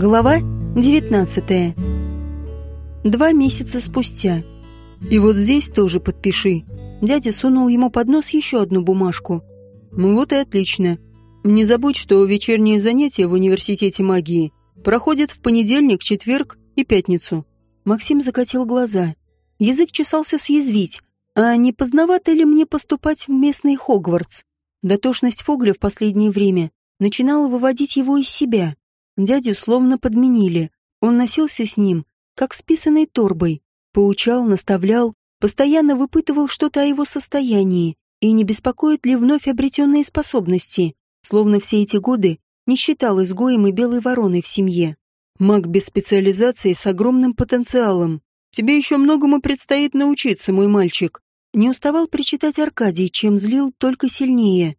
Глава 19. Два месяца спустя. И вот здесь тоже подпиши. Дядя сунул ему под нос еще одну бумажку. Ну вот и отлично. Не забудь, что вечерние занятия в университете магии проходят в понедельник, четверг и пятницу. Максим закатил глаза. Язык чесался съязвить. А не поздновато ли мне поступать в местный Хогвартс? Дотошность Фогля в последнее время начинала выводить его из себя. Дядю словно подменили. Он носился с ним, как с писаной торбой. Поучал, наставлял, постоянно выпытывал что-то о его состоянии и не беспокоит ли вновь обретенные способности, словно все эти годы не считал изгоем и белой вороной в семье. Маг без специализации с огромным потенциалом. Тебе еще многому предстоит научиться, мой мальчик. Не уставал причитать Аркадий, чем злил только сильнее.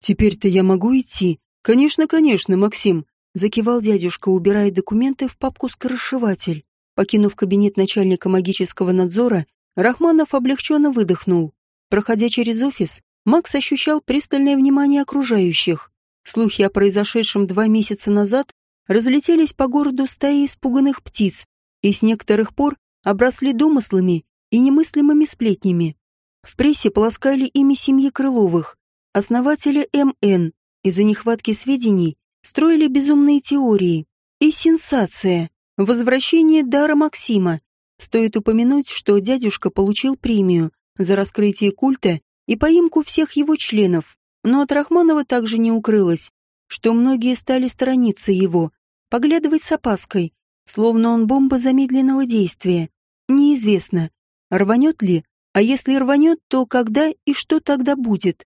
Теперь-то я могу идти. Конечно, конечно, Максим. Закивал дядюшка, убирая документы в папку-скоросшиватель. Покинув кабинет начальника магического надзора, Рахманов облегченно выдохнул. Проходя через офис, Макс ощущал пристальное внимание окружающих. Слухи о произошедшем два месяца назад разлетелись по городу стаи испуганных птиц и с некоторых пор обросли домыслами и немыслимыми сплетнями. В прессе полоскали имя семьи Крыловых, основателя МН, из-за нехватки сведений строили безумные теории. И сенсация – возвращение дара Максима. Стоит упомянуть, что дядюшка получил премию за раскрытие культа и поимку всех его членов. Но от Рахманова также не укрылось, что многие стали сторониться его, поглядывать с опаской, словно он бомба замедленного действия. Неизвестно, рванет ли, а если рванет, то когда и что тогда будет.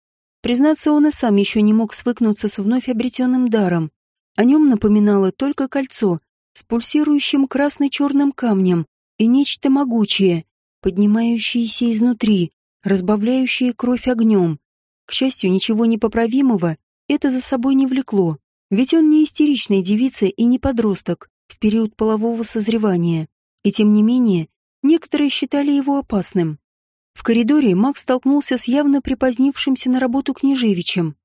Признаться, он и сам еще не мог свыкнуться с вновь обретенным даром. О нем напоминало только кольцо с пульсирующим красно-черным камнем и нечто могучее, поднимающееся изнутри, разбавляющее кровь огнем. К счастью, ничего непоправимого это за собой не влекло, ведь он не истеричная девица и не подросток в период полового созревания. И тем не менее, некоторые считали его опасным. В коридоре Макс столкнулся с явно припозднившимся на работу княжевичем.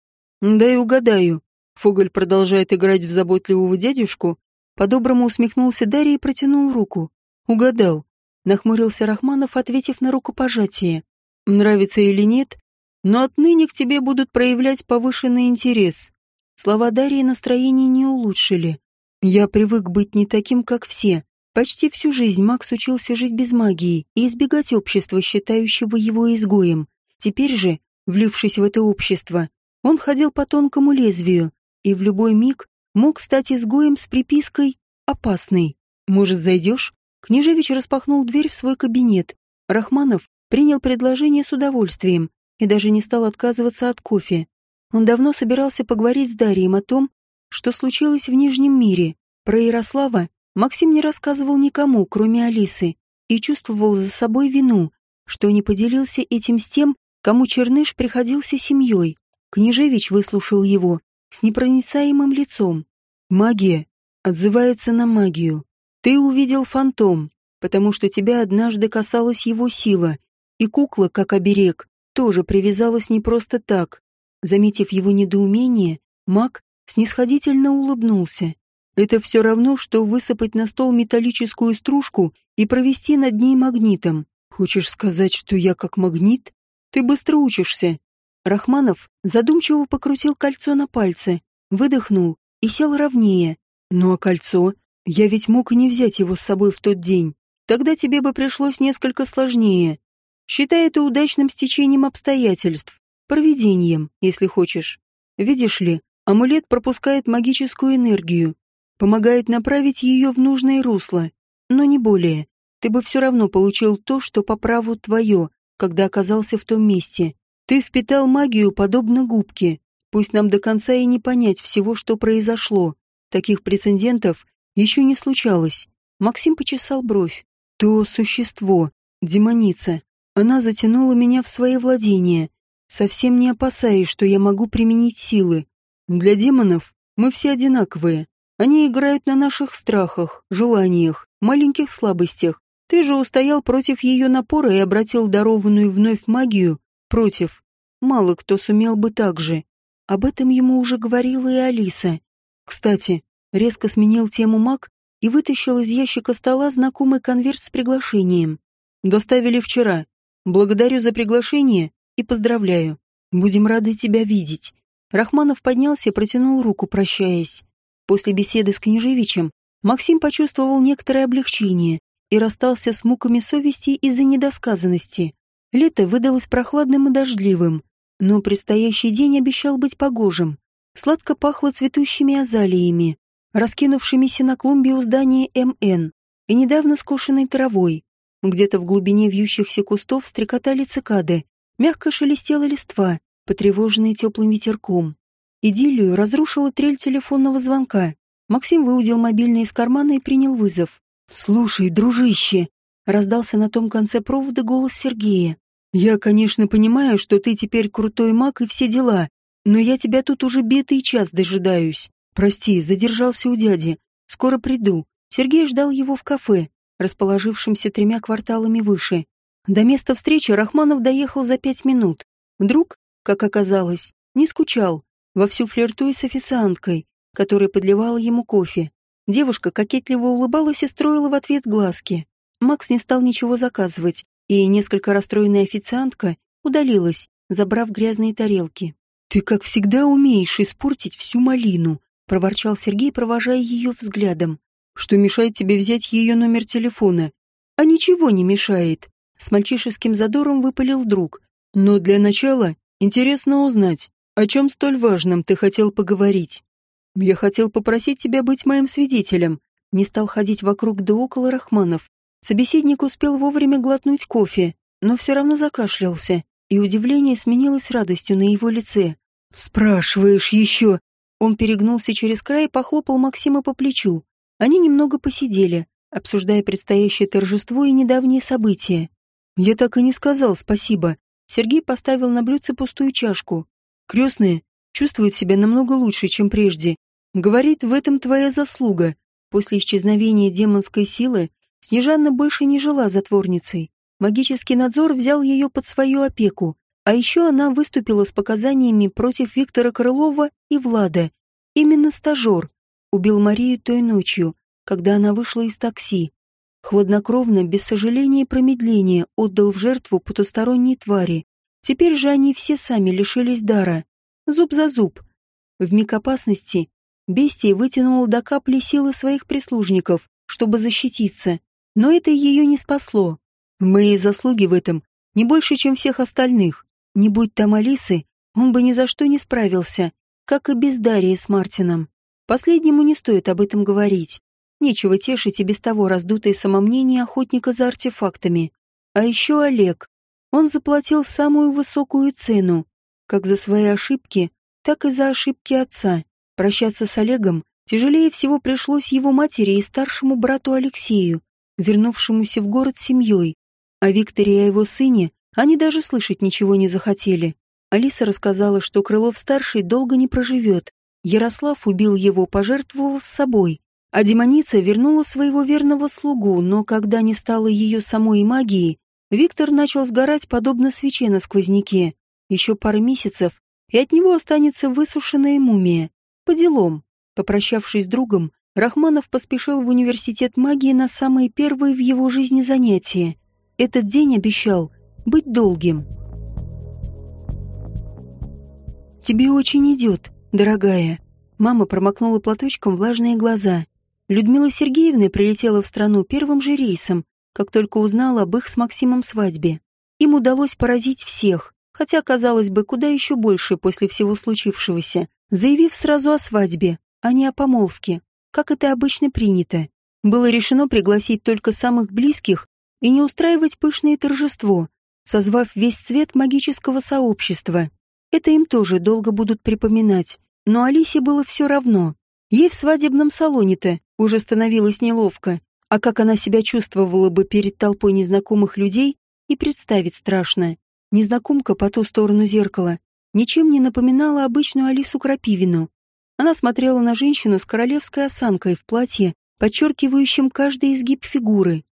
«Дай угадаю». Фоголь продолжает играть в заботливого дядюшку. По-доброму усмехнулся Дарья и протянул руку. «Угадал». Нахмурился Рахманов, ответив на рукопожатие. «Нравится или нет, но отныне к тебе будут проявлять повышенный интерес». Слова Дарьи настроение не улучшили. «Я привык быть не таким, как все. Почти всю жизнь Макс учился жить без магии и избегать общества, считающего его изгоем. Теперь же, влившись в это общество, он ходил по тонкому лезвию и в любой миг мог стать изгоем с припиской «опасный». «Может, зайдешь?» Княжевич распахнул дверь в свой кабинет. Рахманов принял предложение с удовольствием и даже не стал отказываться от кофе. Он давно собирался поговорить с Дарием о том, что случилось в Нижнем мире. Про Ярослава Максим не рассказывал никому, кроме Алисы, и чувствовал за собой вину, что не поделился этим с тем, кому Черныш приходился семьей. Княжевич выслушал его с непроницаемым лицом. «Магия отзывается на магию. Ты увидел фантом, потому что тебя однажды касалась его сила, и кукла, как оберег, тоже привязалась не просто так». Заметив его недоумение, маг снисходительно улыбнулся. Это все равно, что высыпать на стол металлическую стружку и провести над ней магнитом. Хочешь сказать, что я как магнит? Ты быстро учишься. Рахманов задумчиво покрутил кольцо на пальце, выдохнул и сел ровнее. Ну а кольцо? Я ведь мог и не взять его с собой в тот день. Тогда тебе бы пришлось несколько сложнее. Считай это удачным стечением обстоятельств, провидением, если хочешь. Видишь ли, амулет пропускает магическую энергию, помогает направить ее в нужное русло, но не более. Ты бы все равно получил то, что по праву твое, когда оказался в том месте. Ты впитал магию подобно губке. Пусть нам до конца и не понять всего, что произошло. Таких прецедентов еще не случалось. Максим почесал бровь. То существо, демоница, она затянула меня в свои владения, совсем не опасаясь, что я могу применить силы. Для демонов мы все одинаковые. Они играют на наших страхах, желаниях, маленьких слабостях. Ты же устоял против ее напора и обратил дарованную вновь магию против. Мало кто сумел бы так же. Об этом ему уже говорила и Алиса. Кстати, резко сменил тему маг и вытащил из ящика стола знакомый конверт с приглашением. «Доставили вчера. Благодарю за приглашение и поздравляю. Будем рады тебя видеть». Рахманов поднялся и протянул руку, прощаясь. После беседы с Княжевичем Максим почувствовал некоторое облегчение и расстался с муками совести из-за недосказанности. Лето выдалось прохладным и дождливым, но предстоящий день обещал быть погожим. Сладко пахло цветущими азалиями, раскинувшимися на клумбе у здания МН и недавно скошенной травой. Где-то в глубине вьющихся кустов стрекотали цикады, мягко шелестела листва, потревоженная теплым ветерком. Идиллию разрушила трель телефонного звонка. Максим выудил мобильный из кармана и принял вызов. «Слушай, дружище!» — раздался на том конце провода голос Сергея. «Я, конечно, понимаю, что ты теперь крутой маг и все дела, но я тебя тут уже битый час дожидаюсь. Прости, задержался у дяди. Скоро приду. Сергей ждал его в кафе, расположившемся тремя кварталами выше. До места встречи Рахманов доехал за пять минут. Вдруг, как оказалось, не скучал, вовсю флиртуя с официанткой, которая подливала ему кофе. Девушка кокетливо улыбалась и строила в ответ глазки. Макс не стал ничего заказывать, и несколько расстроенная официантка удалилась, забрав грязные тарелки. «Ты, как всегда, умеешь испортить всю малину», — проворчал Сергей, провожая ее взглядом. «Что мешает тебе взять ее номер телефона?» «А ничего не мешает», — с мальчишеским задором выпалил друг. «Но для начала интересно узнать, о чем столь важном ты хотел поговорить?» «Я хотел попросить тебя быть моим свидетелем», — не стал ходить вокруг да около Рахманов. Собеседник успел вовремя глотнуть кофе, но все равно закашлялся, и удивление сменилось радостью на его лице. «Спрашиваешь еще?» Он перегнулся через край и похлопал Максима по плечу. Они немного посидели, обсуждая предстоящее торжество и недавние события. «Я так и не сказал спасибо». Сергей поставил на блюдце пустую чашку. «Крестная чувствует себя намного лучше, чем прежде. Говорит, в этом твоя заслуга. После исчезновения демонской силы Снежанна больше не жила затворницей. Магический надзор взял ее под свою опеку, а еще она выступила с показаниями против Виктора Крылова и Влада. Именно стажер убил Марию той ночью, когда она вышла из такси. Хладнокровно, без сожаления и промедления, отдал в жертву потусторонней твари. Теперь же они все сами лишились дара. Зуб за зуб. В миг опасности бестия вытянула до капли силы своих прислужников, чтобы защититься. Но это ее не спасло. Мои заслуги в этом не больше, чем всех остальных. Не будь там Алисы, он бы ни за что не справился, как и без Дарьи с Мартином. Последнему не стоит об этом говорить. Нечего тешить и без того раздутое самомнение охотника за артефактами. А еще Олег. Он заплатил самую высокую цену, как за свои ошибки, так и за ошибки отца. Прощаться с Олегом тяжелее всего пришлось его матери и старшему брату Алексею, вернувшемуся в город с семьей. О Викторе и о его сыне они даже слышать ничего не захотели. Алиса рассказала, что Крылов-старший долго не проживет. Ярослав убил его, пожертвовав собой. А демоница вернула своего верного слугу, но когда не стало ее самой магии, Виктор начал сгорать подобно свече на сквозняке. Еще пару месяцев, и от него останется высушенная мумия. По делам. Попрощавшись с другом, Рахманов поспешил в университет магии на самые первые в его жизни занятия. Этот день обещал быть долгим. «Тебе очень идет, дорогая». Мама промокнула платочком влажные глаза. Людмила Сергеевна прилетела в страну первым же рейсом, как только узнала об их с Максимом свадьбе. Им удалось поразить всех, хотя, казалось бы, куда еще больше после всего случившегося, заявив сразу о свадьбе, а не о помолвке, как это обычно принято. Было решено пригласить только самых близких и не устраивать пышное торжество, созвав весь цвет магического сообщества. Это им тоже долго будут припоминать, но Алисе было все равно. Ей в свадебном салоне-то уже становилось неловко, а как она себя чувствовала бы перед толпой незнакомых людей, и представить страшно. Незнакомка по ту сторону зеркала ничем не напоминала обычную Алису Крапивину. Она смотрела на женщину с королевской осанкой в платье, подчеркивающем каждый изгиб фигуры.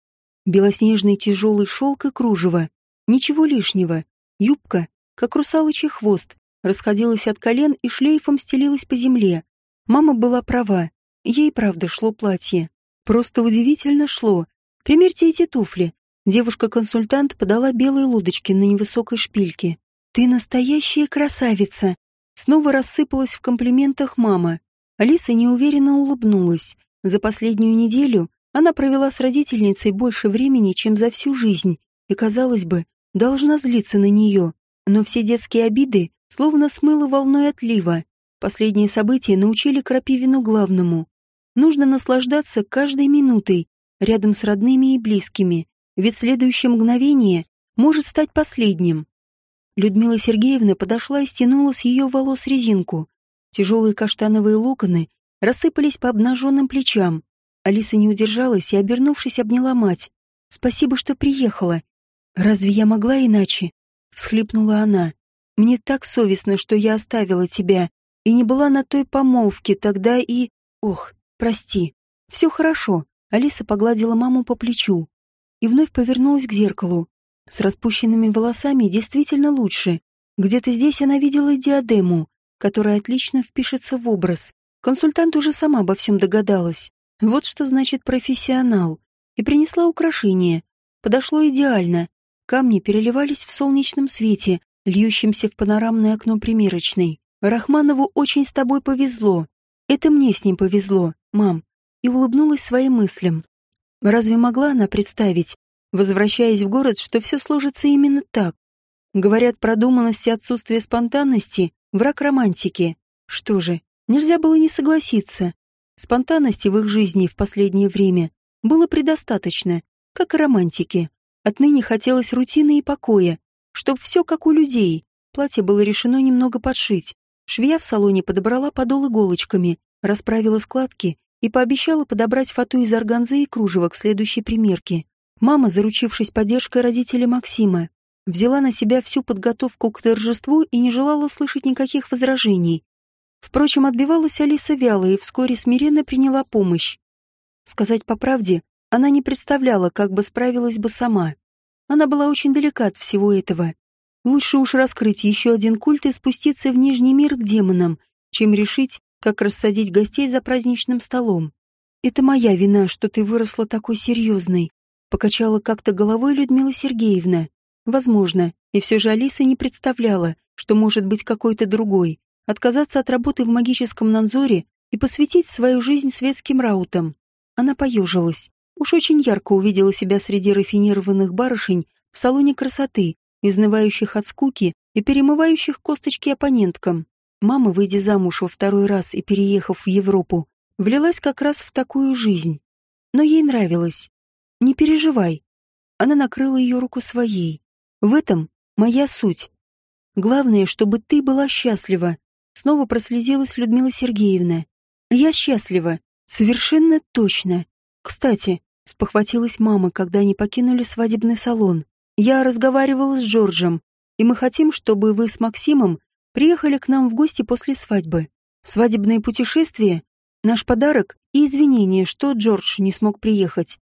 Белоснежный тяжелый шелк и кружево, Ничего лишнего. Юбка, как русалочий хвост, расходилась от колен и шлейфом стелилась по земле. Мама была права. Ей правда шло платье. Просто удивительно шло. Примерьте эти туфли. Девушка-консультант подала белые лодочки на невысокой шпильке. «Ты настоящая красавица!» Снова рассыпалась в комплиментах мама. Алиса неуверенно улыбнулась. За последнюю неделю она провела с родительницей больше времени, чем за всю жизнь, и, казалось бы, должна злиться на нее. Но все детские обиды словно смыло волной отлива. Последние события научили Крапивину главному. Нужно наслаждаться каждой минутой рядом с родными и близкими, ведь следующее мгновение может стать последним. Людмила Сергеевна подошла и стянула с ее волос резинку. Тяжелые каштановые локоны рассыпались по обнаженным плечам. Алиса не удержалась и, обернувшись, обняла мать. «Спасибо, что приехала. Разве я могла иначе?» — всхлипнула она. «Мне так совестно, что я оставила тебя и не была на той помолвке тогда и... Ох, прости. Все хорошо». Алиса погладила маму по плечу и вновь повернулась к зеркалу. С распущенными волосами действительно лучше. Где-то здесь она видела диадему, которая отлично впишется в образ. Консультант уже сама обо всем догадалась. Вот что значит профессионал. И принесла украшение. Подошло идеально. Камни переливались в солнечном свете, льющемся в панорамное окно примерочной. Рахманову очень с тобой повезло. Это мне с ним повезло, мам. И улыбнулась своим мыслям. Разве могла она представить, возвращаясь в город, что все сложится именно так? Говорят, продуманность и отсутствие спонтанности — враг романтики. Что же, нельзя было не согласиться. Спонтанности в их жизни в последнее время было предостаточно, как и романтики. Отныне хотелось рутины и покоя, чтоб все как у людей. Платье было решено немного подшить. Швея в салоне подобрала подол иголочками, расправила складки и пообещала подобрать фату из органзы и кружева к следующей примерке. Мама, заручившись поддержкой родителей Максима, взяла на себя всю подготовку к торжеству и не желала слышать никаких возражений. Впрочем, отбивалась Алиса вяло и вскоре смиренно приняла помощь. Сказать по правде, она не представляла, как бы справилась бы сама. Она была очень далека от всего этого. Лучше уж раскрыть еще один культ и спуститься в Нижний мир к демонам, чем решить, как рассадить гостей за праздничным столом. «Это моя вина, что ты выросла такой серьезной», — покачала как-то головой Людмила Сергеевна. Возможно, и все же Алиса не представляла, что может быть какой-то другой, отказаться от работы в магическом надзоре и посвятить свою жизнь светским раутам. Она поежилась. Уж очень ярко увидела себя среди рафинированных барышень в салоне красоты, изнывающих от скуки и перемывающих косточки оппоненткам. Мама, выйдя замуж во второй раз и переехав в Европу, влилась как раз в такую жизнь. Но ей нравилось. Не переживай. Она накрыла ее руку своей. В этом моя суть. Главное, чтобы ты была счастлива. Снова прослезилась Людмила Сергеевна. Я счастлива. Совершенно точно. Кстати, спохватилась мама, когда они покинули свадебный салон. Я разговаривала с Джорджем, и мы хотим, чтобы вы с Максимом приехали к нам в гости после свадьбы. Свадебное путешествие — наш подарок и извинение, что Джордж не смог приехать.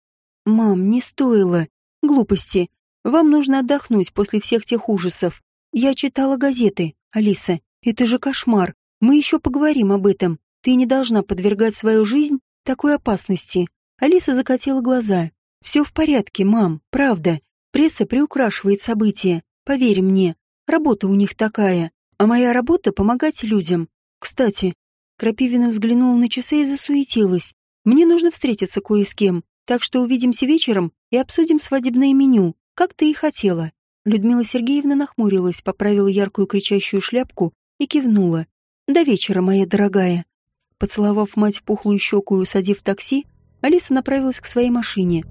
Мам, не стоило. Глупости. Вам нужно отдохнуть после всех тех ужасов. Я читала газеты, Алиса. Это же кошмар. Мы еще поговорим об этом. Ты не должна подвергать свою жизнь такой опасности. Алиса закатила глаза. Все в порядке, мам, правда. Пресса приукрашивает события. Поверь мне, работа у них такая. А моя работа — помогать людям. Кстати, Крапивина взглянула на часы и засуетилась. Мне нужно встретиться кое с кем, так что увидимся вечером и обсудим свадебное меню, как ты и хотела. Людмила Сергеевна нахмурилась, поправила яркую кричащую шляпку и кивнула. «До вечера, моя дорогая». Поцеловав мать в пухлую щеку и усадив такси, Алиса направилась к своей машине.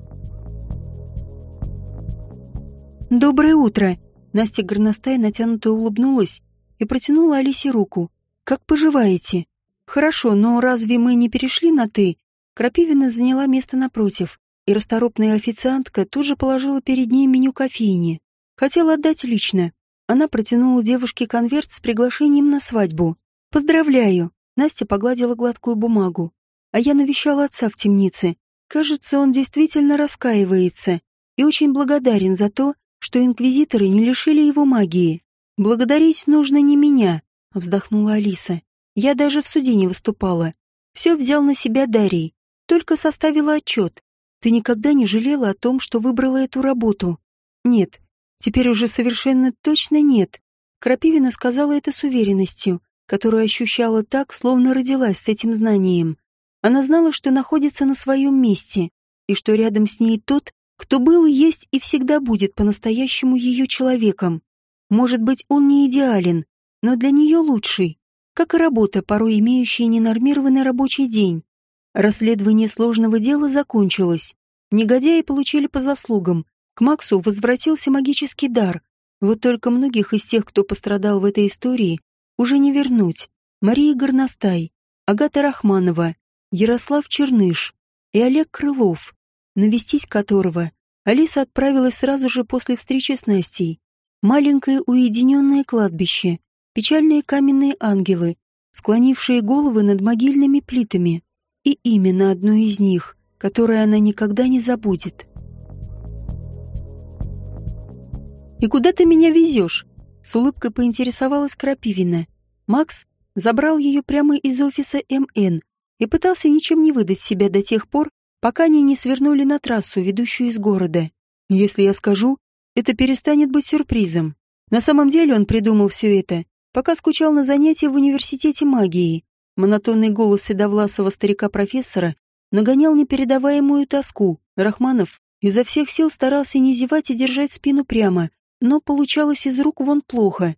«Доброе утро!» Настя горностай натянуто улыбнулась и протянула Алисе руку. «Как поживаете?» «Хорошо, но разве мы не перешли на «ты»?» Крапивина заняла место напротив, и расторопная официантка тут же положила перед ней меню кофейни. Хотела отдать лично. Она протянула девушке конверт с приглашением на свадьбу. «Поздравляю!» Настя погладила гладкую бумагу. А я навещала отца в темнице. Кажется, он действительно раскаивается и очень благодарен за то, что инквизиторы не лишили его магии. «Благодарить нужно не меня», — вздохнула Алиса. «Я даже в суде не выступала. Все взял на себя Дарий. Только составила отчет. Ты никогда не жалела о том, что выбрала эту работу? Нет. Теперь уже совершенно точно нет. Крапивина сказала это с уверенностью, которую ощущала так, словно родилась с этим знанием. Она знала, что находится на своем месте, и что рядом с ней тот, кто был есть и всегда будет по-настоящему ее человеком. Может быть, он не идеален, но для нее лучший, как и работа, порой имеющая ненормированный рабочий день. Расследование сложного дела закончилось. Негодяи получили по заслугам. К Максу возвратился магический дар. Вот только многих из тех, кто пострадал в этой истории, уже не вернуть. Мария Горностай, Агата Рахманова, Ярослав Черныш и Олег Крылов, навестить которого Алиса отправилась сразу же после встречи с Настей. Маленькое уединенное кладбище, печальные каменные ангелы, склонившие головы над могильными плитами, и именно одну из них, которое она никогда не забудет. «И куда ты меня везешь?» С улыбкой поинтересовалась Крапивина. Макс забрал ее прямо из офиса МН и пытался ничем не выдать себя до тех пор, пока они не свернули на трассу, ведущую из города. Если я скажу, это перестанет быть сюрпризом. На самом деле он придумал все это, пока скучал на занятия в университете магии. Монотонный голос седовласого старика-профессора нагонял непередаваемую тоску. Рахманов изо всех сил старался не зевать и держать спину прямо, но получалось из рук вон плохо.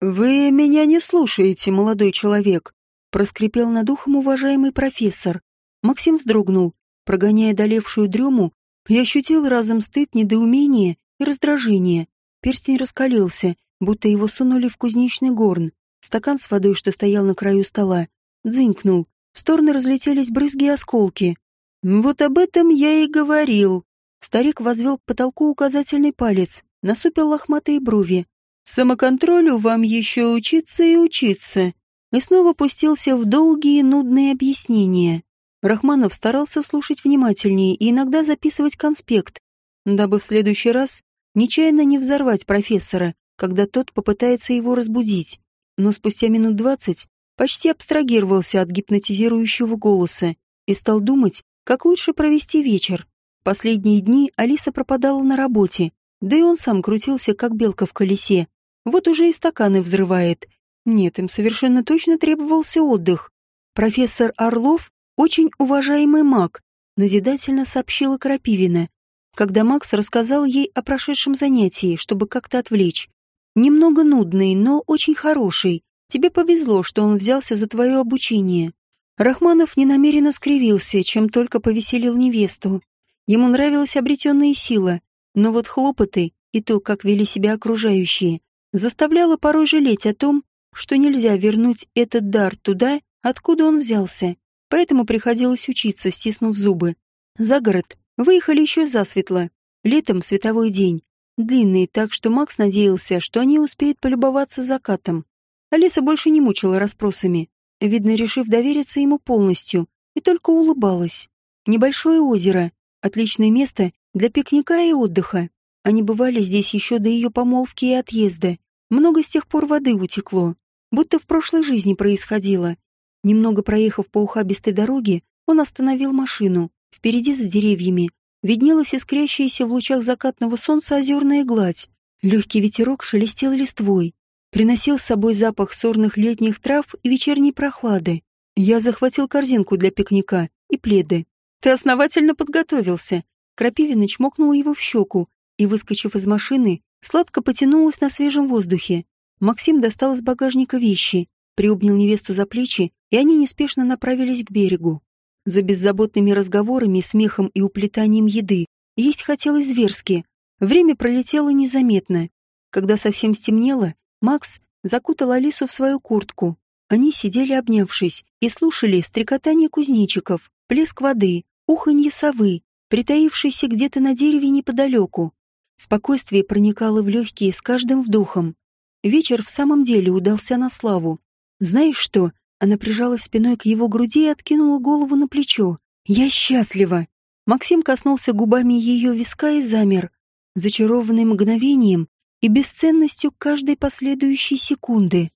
«Вы меня не слушаете, молодой человек», — проскрипел над ухом уважаемый профессор. Максим вздрогнул, прогоняя долевшую дрему, и ощутил разом стыд, недоумение и раздражение. Перстень раскалился, будто его сунули в кузнечный горн. Стакан с водой, что стоял на краю стола, дзынькнул. В стороны разлетелись брызги и осколки. «Вот об этом я и говорил». Старик возвел к потолку указательный палец, насупил лохматые брови. «Самоконтролю вам еще учиться и учиться». И снова пустился в долгие нудные объяснения. Рахманов старался слушать внимательнее и иногда записывать конспект, дабы в следующий раз нечаянно не взорвать профессора, когда тот попытается его разбудить. Но спустя минут двадцать почти абстрагировался от гипнотизирующего голоса и стал думать, как лучше провести вечер. Последние дни Алиса пропадала на работе, да и он сам крутился, как белка в колесе. Вот уже и стаканы взрывает. Нет, им совершенно точно требовался отдых. Профессор Орлов — очень уважаемый маг, назидательно сообщила Крапивина, когда Макс рассказал ей о прошедшем занятии, чтобы как-то отвлечь. Немного нудный, но очень хороший. Тебе повезло, что он взялся за твое обучение. Рахманов ненамеренно скривился, чем только повеселил невесту. Ему нравилась обретенная сила, но вот хлопоты и то, как вели себя окружающие, заставляло порой жалеть о том, что нельзя вернуть этот дар туда, откуда он взялся. Поэтому приходилось учиться, стиснув зубы. За город выехали еще засветло. Летом световой день. Длинный, так что Макс надеялся, что они успеют полюбоваться закатом. Алиса больше не мучила расспросами, видно, решив довериться ему полностью, и только улыбалась. Небольшое озеро, отличное место для пикника и отдыха. Они бывали здесь еще до ее помолвки и отъезда. Много с тех пор воды утекло, будто в прошлой жизни происходило. Немного проехав по ухабистой дороге, он остановил машину. Впереди за деревьями виднелась искрящаяся в лучах закатного солнца озерная гладь. Легкий ветерок шелестел листвой, приносил с собой запах сорных летних трав и вечерней прохлады. Я захватил корзинку для пикника и пледы. Ты основательно подготовился, Крапивина чмокнула его в щеку и, выскочив из машины, сладко потянулась на свежем воздухе. Максим достал из багажника вещи, приобнял невесту за плечи, и они неспешно направились к берегу. За беззаботными разговорами, смехом и уплетанием еды есть хотелось зверски. Время пролетело незаметно. Когда совсем стемнело, Макс закутал Алису в свою куртку. Они сидели обнявшись и слушали стрекотание кузнечиков, плеск воды, уханье совы, притаившийся где-то на дереве неподалеку. Спокойствие проникало в легкие с каждым вдохом. Вечер в самом деле удался на славу. Знаешь что? Она прижалась спиной к его груди и откинула голову на плечо. Я счастлива. Максим коснулся губами ее виска и замер, зачарованный мгновением и бесценностью каждой последующей секунды.